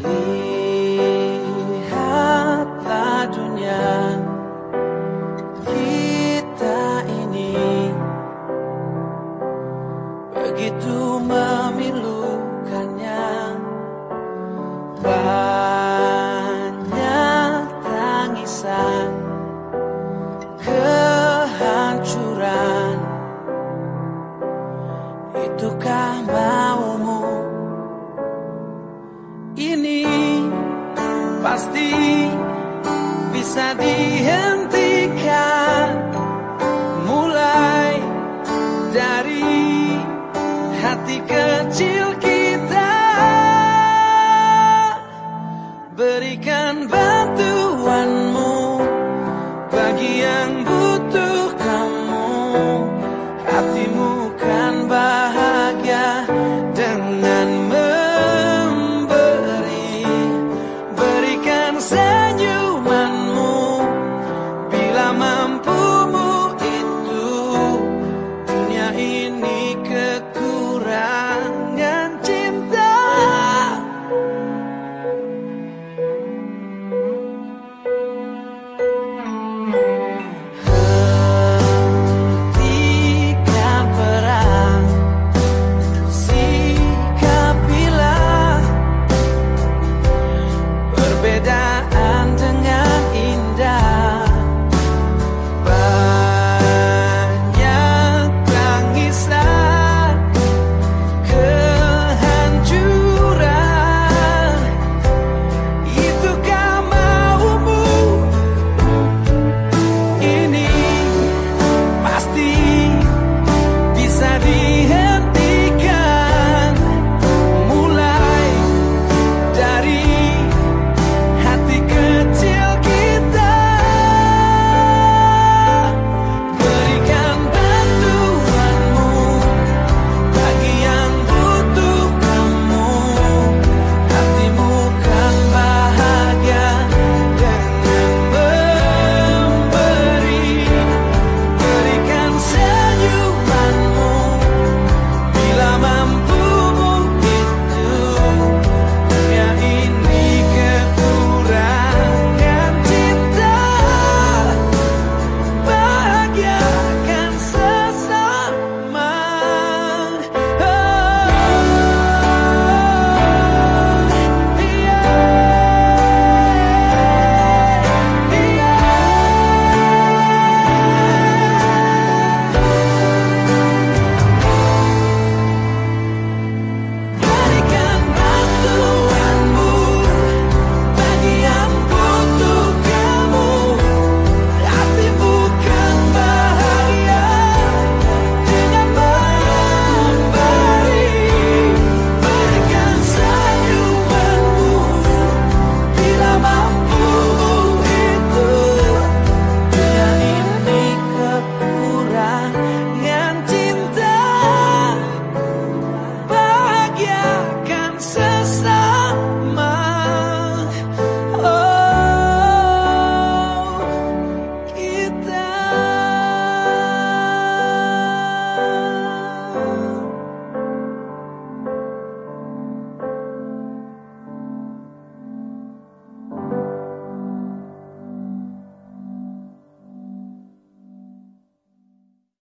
Please. ini pasti bisa dihentikan mulai dari hati kecil kita. Berikan